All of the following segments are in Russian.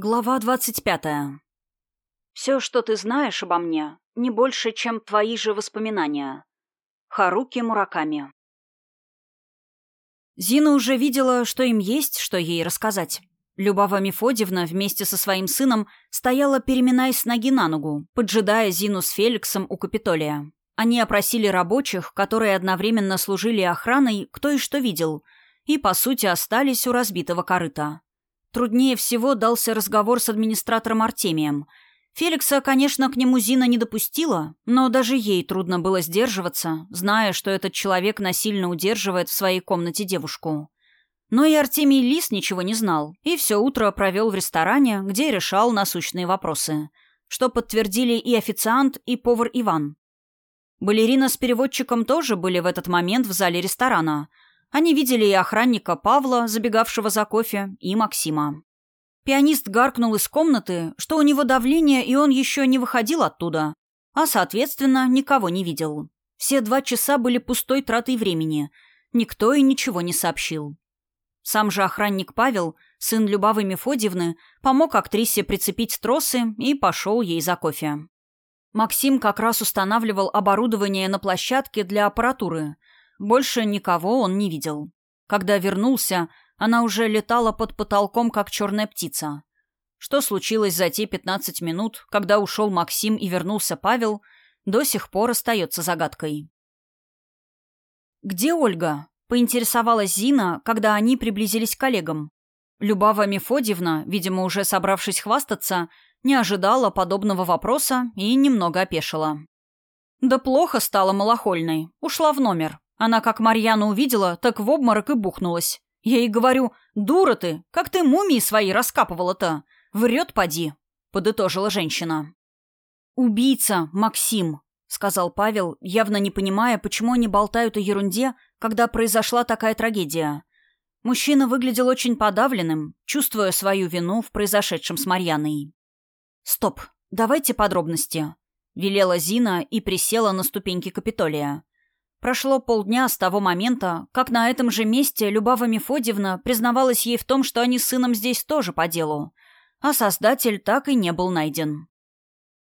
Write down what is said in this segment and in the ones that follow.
Глава двадцать пятая. «Все, что ты знаешь обо мне, не больше, чем твои же воспоминания». Харуки Мураками. Зина уже видела, что им есть, что ей рассказать. Любава Мефодьевна вместе со своим сыном стояла, переминаясь с ноги на ногу, поджидая Зину с Феликсом у Капитолия. Они опросили рабочих, которые одновременно служили охраной, кто и что видел, и, по сути, остались у разбитого корыта. Труднее всего дался разговор с администратором Артемием. Феликса, конечно, к нему Зина не допустила, но даже ей трудно было сдерживаться, зная, что этот человек насильно удерживает в своей комнате девушку. Но и Артемий Лис ничего не знал, и все утро провел в ресторане, где решал насущные вопросы, что подтвердили и официант, и повар Иван. Балерина с переводчиком тоже были в этот момент в зале ресторана – они видели и охранника Павла, забегавшего за кофе, и Максима. Пианист гаркнул из комнаты, что у него давление, и он еще не выходил оттуда, а, соответственно, никого не видел. Все два часа были пустой тратой времени. Никто и ничего не сообщил. Сам же охранник Павел, сын Любавы Мефодьевны, помог актрисе прицепить тросы и пошел ей за кофе. Максим как раз устанавливал оборудование на площадке для аппаратуры – больше никого он не видел. Когда вернулся, она уже летала под потолком, как черная птица. Что случилось за те 15 минут, когда ушел Максим и вернулся Павел, до сих пор остается загадкой. «Где Ольга?» — поинтересовалась Зина, когда они приблизились к коллегам. Любава Мефодьевна, видимо, уже собравшись хвастаться, не ожидала подобного вопроса и немного опешила. «Да плохо стало малохольной. Ушла в номер. Она как Марьяну увидела, так в обморок и бухнулась. Я ей говорю, дура ты, как ты мумии свои раскапывала-то? Врет, поди, подытожила женщина. Убийца, Максим, сказал Павел, явно не понимая, почему они болтают о ерунде, когда произошла такая трагедия. Мужчина выглядел очень подавленным, чувствуя свою вину в произошедшем с Марьяной. «Стоп, давайте подробности», — велела Зина и присела на ступеньки Капитолия. Прошло полдня с того момента, как на этом же месте Любава Мефодьевна признавалась ей в том, что они с сыном здесь тоже по делу, а создатель так и не был найден.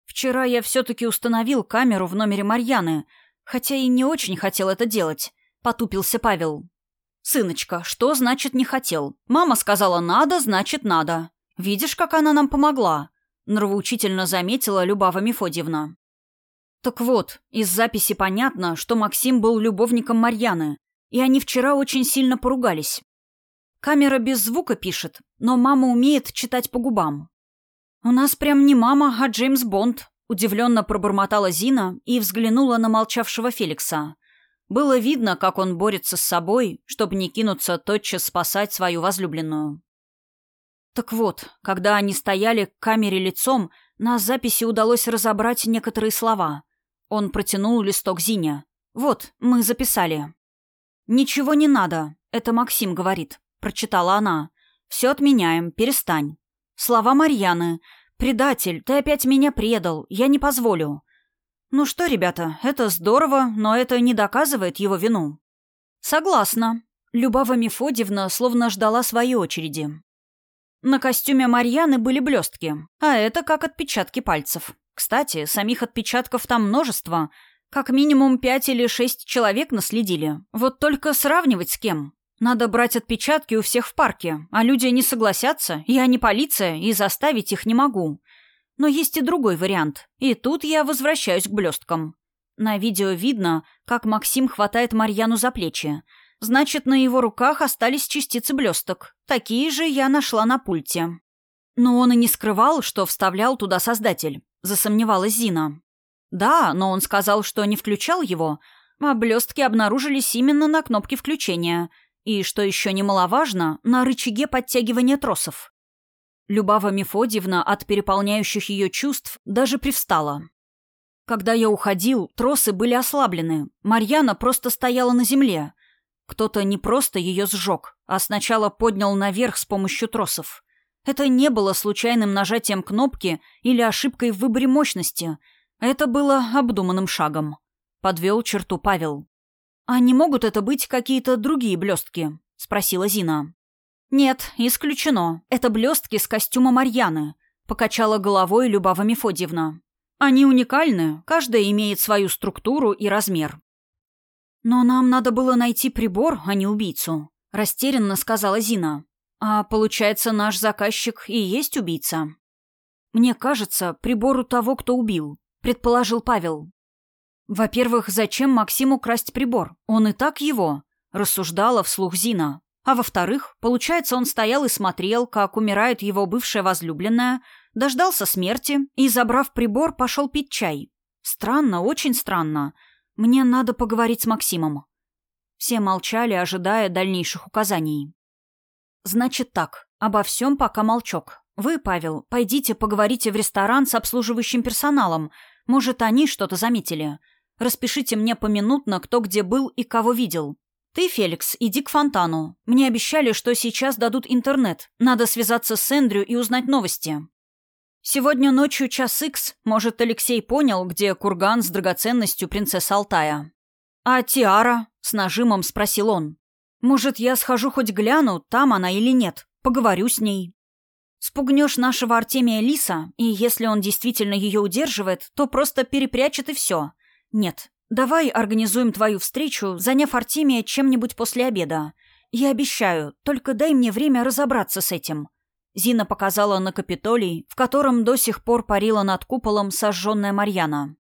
«Вчера я все-таки установил камеру в номере Марьяны, хотя и не очень хотел это делать», — потупился Павел. «Сыночка, что значит не хотел? Мама сказала «надо», значит «надо». Видишь, как она нам помогла?» — нравоучительно заметила Любава Мефодьевна. Так вот, из записи понятно, что Максим был любовником Марьяны, и они вчера очень сильно поругались. Камера без звука пишет, но мама умеет читать по губам. «У нас прям не мама, а Джеймс Бонд», — удивленно пробормотала Зина и взглянула на молчавшего Феликса. Было видно, как он борется с собой, чтобы не кинуться тотчас спасать свою возлюбленную. Так вот, когда они стояли к камере лицом, на записи удалось разобрать некоторые слова. Он протянул листок Зине. «Вот, мы записали». «Ничего не надо», — это Максим говорит, — прочитала она. «Все отменяем, перестань». Слова Марьяны. «Предатель, ты опять меня предал, я не позволю». «Ну что, ребята, это здорово, но это не доказывает его вину». «Согласна». Любава Мефодьевна словно ждала своей очереди. На костюме Марьяны были блестки, а это как отпечатки пальцев. Кстати, самих отпечатков там множество. Как минимум пять или шесть человек наследили. Вот только сравнивать с кем? Надо брать отпечатки у всех в парке, а люди не согласятся, я не полиция, и заставить их не могу. Но есть и другой вариант. И тут я возвращаюсь к блесткам. На видео видно, как Максим хватает Марьяну за плечи. Значит, на его руках остались частицы блесток. Такие же я нашла на пульте. Но он и не скрывал, что вставлял туда создатель. — засомневалась Зина. «Да, но он сказал, что не включал его, а блестки обнаружились именно на кнопке включения и, что еще немаловажно, на рычаге подтягивания тросов». Любава Мефодьевна от переполняющих ее чувств даже привстала. Когда я уходил, тросы были ослаблены. Марьяна просто стояла на земле. Кто-то не просто ее сжег, а сначала поднял наверх с помощью тросов. Это не было случайным нажатием кнопки или ошибкой в выборе мощности. Это было обдуманным шагом. Подвел черту Павел. «А не могут это быть какие-то другие блестки?» — спросила Зина. «Нет, исключено. Это блестки с костюма Марьяны», — покачала головой Любава Мефодьевна. «Они уникальны, каждая имеет свою структуру и размер». «Но нам надо было найти прибор, а не убийцу», — растерянно сказала Зина. «А получается, наш заказчик и есть убийца?» «Мне кажется, прибор у того, кто убил», — предположил Павел. «Во-первых, зачем Максиму красть прибор? Он и так его», — рассуждала вслух Зина. А во-вторых, получается, он стоял и смотрел, как умирает его бывшая возлюбленная, дождался смерти и, забрав прибор, пошел пить чай. Странно, очень странно. Мне надо поговорить с Максимом. Все молчали, ожидая дальнейших указаний. «Значит так, обо всем пока молчок. Вы, Павел, пойдите поговорите в ресторан с обслуживающим персоналом. Может, они что-то заметили. Распишите мне поминутно, кто где был и кого видел. «Ты, Феликс, иди к фонтану. Мне обещали, что сейчас дадут интернет. Надо связаться с Эндрю и узнать новости». Сегодня ночью час икс, может, Алексей понял, где курган с драгоценностью принцессы Алтая. «А Тиара?» — с нажимом спросил он. «Может, я схожу хоть гляну, там она или нет. Поговорю с ней». Спугнешь нашего Артемия Лиса, и если он действительно ее удерживает, то просто перепрячет и все. Нет, «Давай организуем твою встречу, заняв Артемия чем-нибудь после обеда. Я обещаю, только дай мне время разобраться с этим». Зина показала на Капитолий, в котором до сих пор парила над куполом сожженная Марьяна.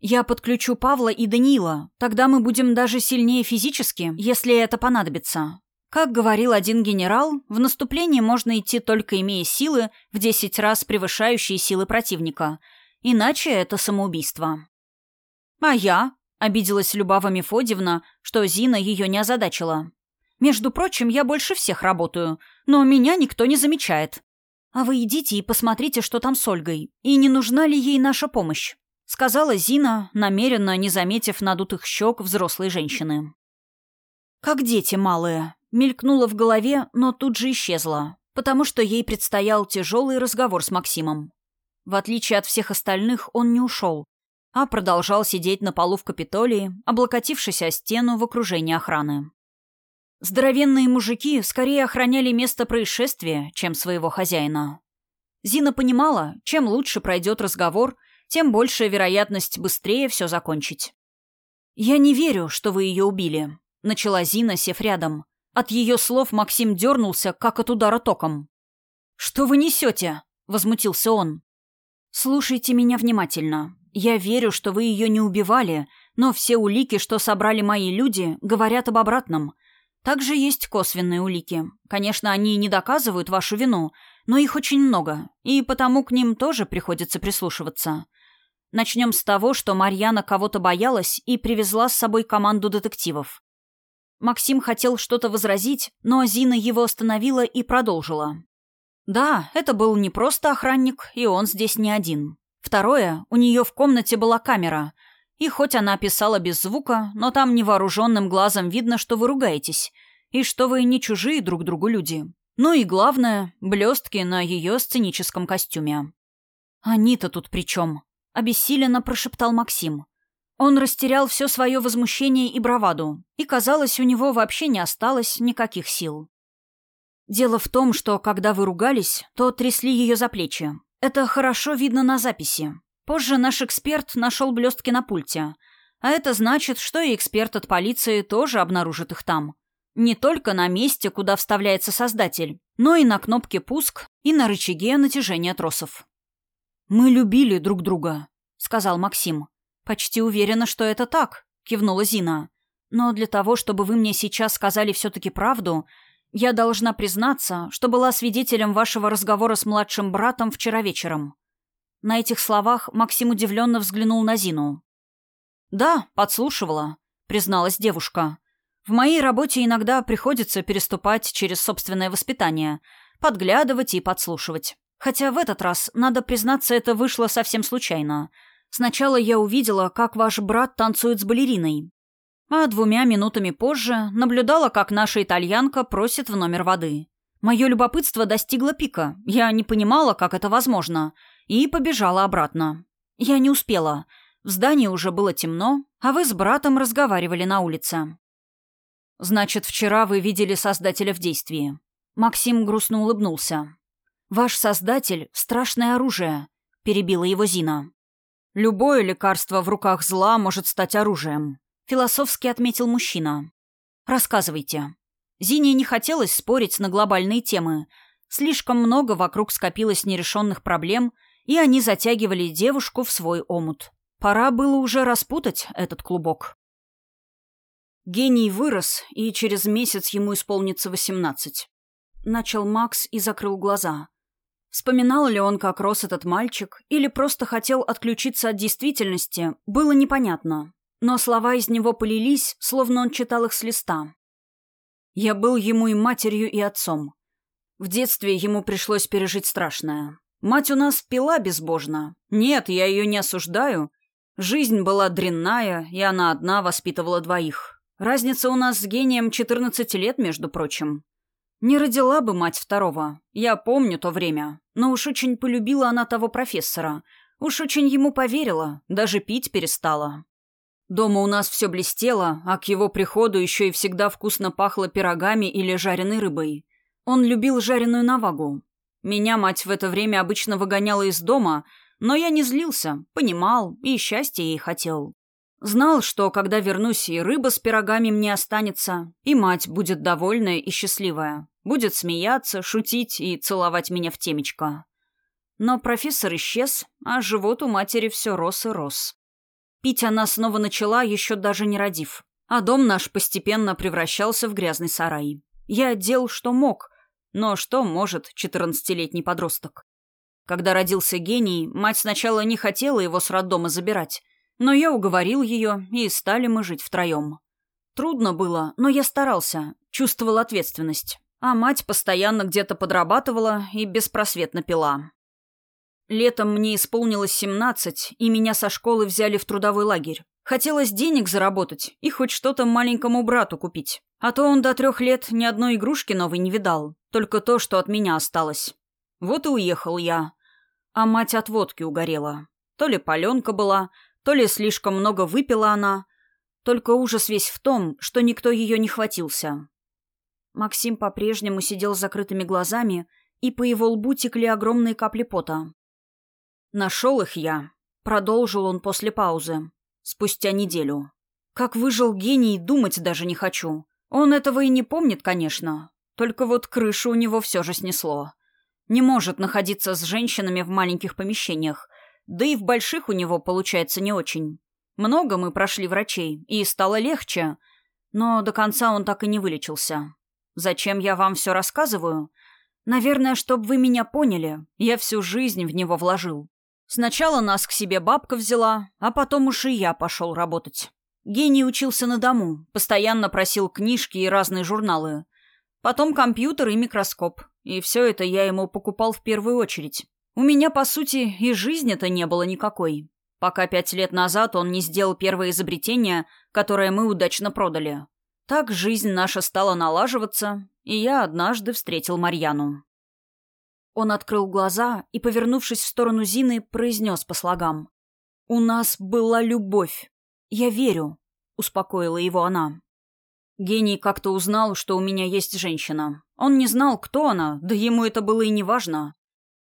«Я подключу Павла и Даниила. Тогда мы будем даже сильнее физически, если это понадобится. Как говорил один генерал, в наступлении можно идти только имея силы, в десять раз превышающие силы противника. Иначе это самоубийство». «А я?» — обиделась Любава Мефодьевна, что Зина ее не озадачила. «Между прочим, я больше всех работаю, но меня никто не замечает. А вы идите и посмотрите, что там с Ольгой, и не нужна ли ей наша помощь», — сказала Зина, намеренно не заметив надутых щек взрослой женщины. «Как дети малые», — мелькнула в голове, но тут же исчезла, потому что ей предстоял тяжелый разговор с Максимом. В отличие от всех остальных, он не ушел, а продолжал сидеть на полу в Капитолии, облокотившись о стену в окружении охраны. Здоровенные мужики скорее охраняли место происшествия, чем своего хозяина. Зина понимала, чем лучше пройдет разговор, тем большая вероятность быстрее все закончить. «Я не верю, что вы ее убили», — начала Зина, сев рядом. От ее слов Максим дернулся, как от удара током. «Что вы несете?» — возмутился он. «Слушайте меня внимательно. Я верю, что вы ее не убивали, но все улики, что собрали мои люди, говорят об обратном. Также есть косвенные улики. Конечно, они не доказывают вашу вину, но их очень много, и потому к ним тоже приходится прислушиваться. Начнем с того, что Марьяна кого-то боялась и привезла с собой команду детективов. Максим хотел что-то возразить, но Зина его остановила и продолжила. Да, это был не просто охранник, и он здесь не один. Второе, у нее в комнате была камера, и хоть она писала без звука, но там невооруженным глазом видно, что вы ругаетесь, и что вы не чужие друг другу люди. Ну и главное, блестки на ее сценическом костюме. «Они-то тут при чем?» — обессиленно прошептал Максим. Он растерял все свое возмущение и браваду, и, казалось, у него вообще не осталось никаких сил. Дело в том, что, когда вы ругались, то трясли ее за плечи, это хорошо видно на записи. Позже наш эксперт нашел блестки на пульте. А это значит, что и эксперт от полиции тоже обнаружит их там. Не только на месте, куда вставляется создатель, но и на кнопке «Пуск» и на рычаге натяжения тросов. «Мы любили друг друга», — сказал Максим. «Почти уверена, что это так», — кивнула Зина. «Но для того, чтобы вы мне сейчас сказали все-таки правду, я должна признаться, что была свидетелем вашего разговора с младшим братом вчера вечером. На этих словах Максим удивленно взглянул на Зину. «Да, подслушивала», — призналась девушка. «В моей работе иногда приходится переступать через собственное воспитание, подглядывать и подслушивать. Хотя в этот раз, надо признаться, это вышло совсем случайно. Сначала я увидела, как ваш брат танцует с балериной а двумя минутами позже наблюдала, как наша итальянка просит в номер воды. Мое любопытство достигло пика, я не понимала, как это возможно, и побежала обратно. Я не успела. В здании уже было темно, а вы с братом разговаривали на улице. «Значит, вчера вы видели Создателя в действии?» Максим грустно улыбнулся. «Ваш создатель — страшное оружие», — перебила его Зина. «Любое лекарство в руках зла может стать оружием», — философски отметил мужчина. «Рассказывайте». Зине не хотелось спорить на глобальные темы. Слишком много вокруг скопилось нерешенных проблем, и они затягивали девушку в свой омут. Пора было уже распутать этот клубок. Гений вырос, и через месяц ему исполнится восемнадцать. Начал Макс и закрыл глаза. Вспоминал ли он, как рос этот мальчик, или просто хотел отключиться от действительности, было непонятно. Но слова из него полились, словно он читал их с листа. Я был ему и матерью, и отцом. В детстве ему пришлось пережить страшное. Мать у нас пила безбожно. Нет, я ее не осуждаю. Жизнь была дрянная, и она одна воспитывала двоих. Разница у нас с гением 14 лет, между прочим. Не родила бы мать второго. Я помню то время. Но уж очень полюбила она того профессора. Уж очень ему поверила. Даже пить перестала. Дома у нас все блестело, а к его приходу еще и всегда вкусно пахло пирогами или жареной рыбой. Он любил жареную навагу. Меня мать в это время обычно выгоняла из дома, но я не злился, понимал и счастья ей хотел. Знал, что когда вернусь, и рыба с пирогами мне останется, и мать будет довольная и счастливая. Будет смеяться, шутить и целовать меня в темечко. Но профессор исчез, а живот у матери все рос и рос. Пить она снова начала, еще даже не родив. А дом наш постепенно превращался в грязный сарай. Я делал, что мог. Но что может четырнадцатилетний подросток? Когда родился гений, мать сначала не хотела его с роддома забирать. Но я уговорил ее, и стали мы жить втроем. Трудно было, но я старался, чувствовал ответственность. А мать постоянно где-то подрабатывала и беспросветно пила. Летом мне исполнилось семнадцать, и меня со школы взяли в трудовой лагерь. Хотелось денег заработать и хоть что-то маленькому брату купить. А то он до трех лет ни одной игрушки новой не видал. Только то, что от меня осталось. Вот и уехал я. А мать от водки угорела. То ли паленка была, то ли слишком много выпила она. Только ужас весь в том, что никто ее не хватился. Максим по-прежнему сидел с закрытыми глазами, и по его лбу текли огромные капли пота. «Нашел их я», — продолжил он после паузы, спустя неделю. «Как выжил гений, думать даже не хочу. Он этого и не помнит, конечно. Только вот крышу у него все же снесло. Не может находиться с женщинами в маленьких помещениях, да и в больших у него получается не очень. Много мы прошли врачей, и стало легче, но до конца он так и не вылечился. Зачем я вам все рассказываю? Наверное, чтобы вы меня поняли, я всю жизнь в него вложил. Сначала нас к себе бабка взяла, а потом уж и я пошел работать. Гений учился на дому, постоянно просил книжки и разные журналы. Потом компьютер и микроскоп. И все это я ему покупал в первую очередь. У меня, по сути, и жизни-то не было никакой. Пока пять лет назад он не сделал первое изобретение, которое мы удачно продали. Так жизнь наша стала налаживаться, и я однажды встретил Марьяну. Он открыл глаза и, повернувшись в сторону Зины, произнес по слогам. «У нас была любовь. Я верю», — успокоила его она. Гений как-то узнал, что у меня есть женщина. Он не знал, кто она, да ему это было и не важно.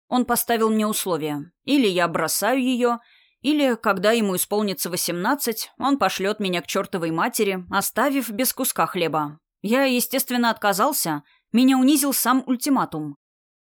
Он поставил мне условия. Или я бросаю ее, или, когда ему исполнится восемнадцать, он пошлет меня к чертовой матери, оставив без куска хлеба. Я, естественно, отказался. Меня унизил сам ультиматум.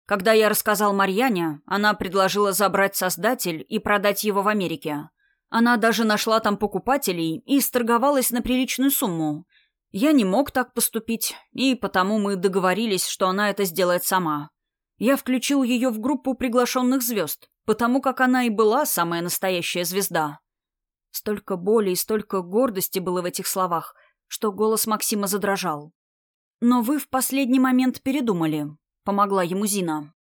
Когда я рассказал Марьяне, она предложила забрать создатель и продать его в Америке. Она даже нашла там покупателей и сторговалась на приличную сумму. Я не мог так поступить, и потому мы договорились, что она это сделает сама. Я включил ее в группу приглашенных звезд, потому как она и была самая настоящая звезда. Столько боли и столько гордости было в этих словах, что голос Максима задрожал. «Но вы в последний момент передумали», — помогла ему Зина.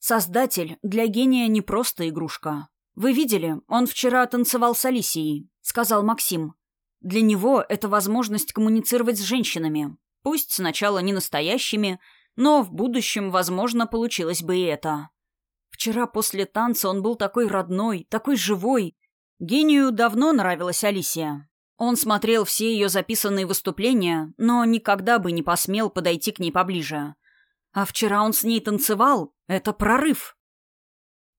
«Создатель для гения не просто игрушка. Вы видели, он вчера танцевал с Алисией», — сказал Максим. «Для него это возможность коммуницировать с женщинами. Пусть сначала не настоящими, но в будущем, возможно, получилось бы и это. Вчера после танца он был такой родной, такой живой. Гению давно нравилась Алисия. Он смотрел все ее записанные выступления, но никогда бы не посмел подойти к ней поближе. А вчера он с ней танцевал. Это прорыв.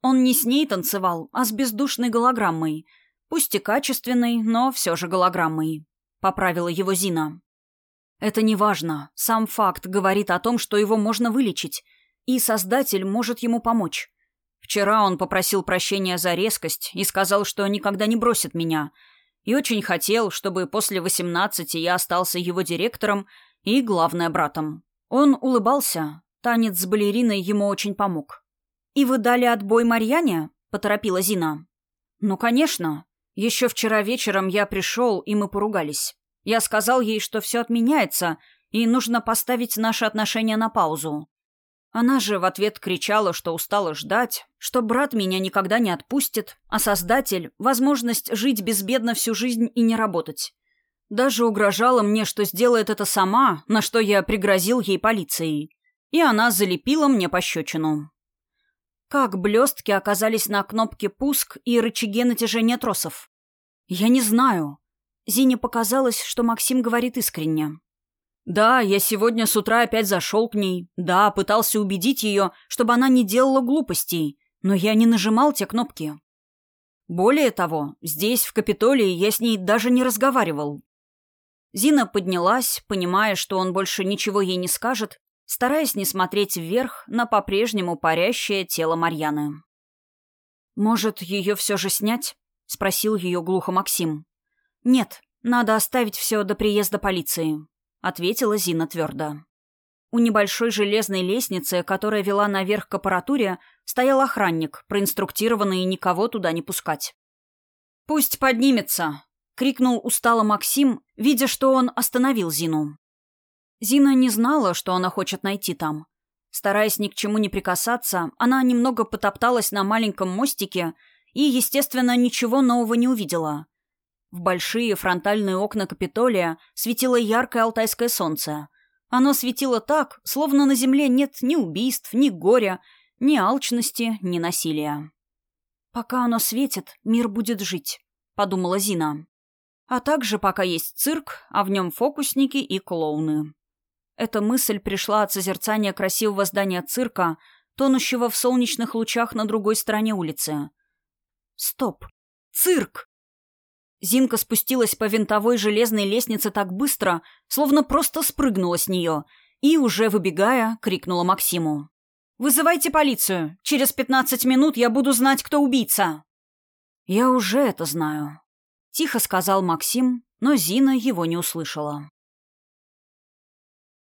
Он не с ней танцевал, а с бездушной голограммой. Пусть и качественной, но все же голограммой. Поправила его Зина. Это не важно. Сам факт говорит о том, что его можно вылечить, и Создатель может ему помочь. Вчера он попросил прощения за резкость и сказал, что никогда не бросит меня, и очень хотел, чтобы после восемнадцати я остался его директором и, главное, братом. Он улыбался. Танец с балериной ему очень помог. «И вы дали отбой Марьяне?» — поторопила Зина. «Ну, конечно. Еще вчера вечером я пришел, и мы поругались. Я сказал ей, что все отменяется, и нужно поставить наши отношения на паузу. Она же в ответ кричала, что устала ждать, что брат меня никогда не отпустит, а Создатель — возможность жить безбедно всю жизнь и не работать. Даже угрожала мне, что сделает это сама, на что я пригрозил ей полицией. И она залепила мне пощечину. Как блестки оказались на кнопке «Пуск» и рычаге натяжения тросов? Я не знаю. Зине показалось, что Максим говорит искренне. «Да, я сегодня с утра опять зашел к ней. Да, пытался убедить ее, чтобы она не делала глупостей. Но я не нажимал те кнопки. Более того, здесь, в Капитолии, я с ней даже не разговаривал». Зина поднялась, понимая, что он больше ничего ей не скажет, стараясь не смотреть вверх на по-прежнему парящее тело Марьяны. «Может, ее все же снять?» — спросил ее глухо Максим. «Нет, надо оставить все до приезда полиции», — ответила Зина твердо. У небольшой железной лестницы, которая вела наверх к аппаратуре, стоял охранник, проинструктированный никого туда не пускать. «Пусть поднимется!» — крикнул устало Максим, видя, что он остановил Зину. Зина не знала, что она хочет найти там. Стараясь ни к чему не прикасаться, она немного потопталась на маленьком мостике и, естественно, ничего нового не увидела. В большие фронтальные окна Капитолия светило яркое алтайское солнце. Оно светило так, словно на земле нет ни убийств, ни горя, ни алчности, ни насилия. «Пока оно светит, мир будет жить», — подумала Зина. «А также пока есть цирк, а в нем фокусники и клоуны». Эта мысль пришла от созерцания красивого здания цирка, тонущего в солнечных лучах на другой стороне улицы. «Стоп! Цирк!» Зинка спустилась по винтовой железной лестнице так быстро, словно просто спрыгнула с нее, и, уже выбегая, крикнула Максиму. «Вызывайте полицию! Через пятнадцать минут я буду знать, кто убийца!» «Я уже это знаю», — тихо сказал Максим, но Зина его не услышала.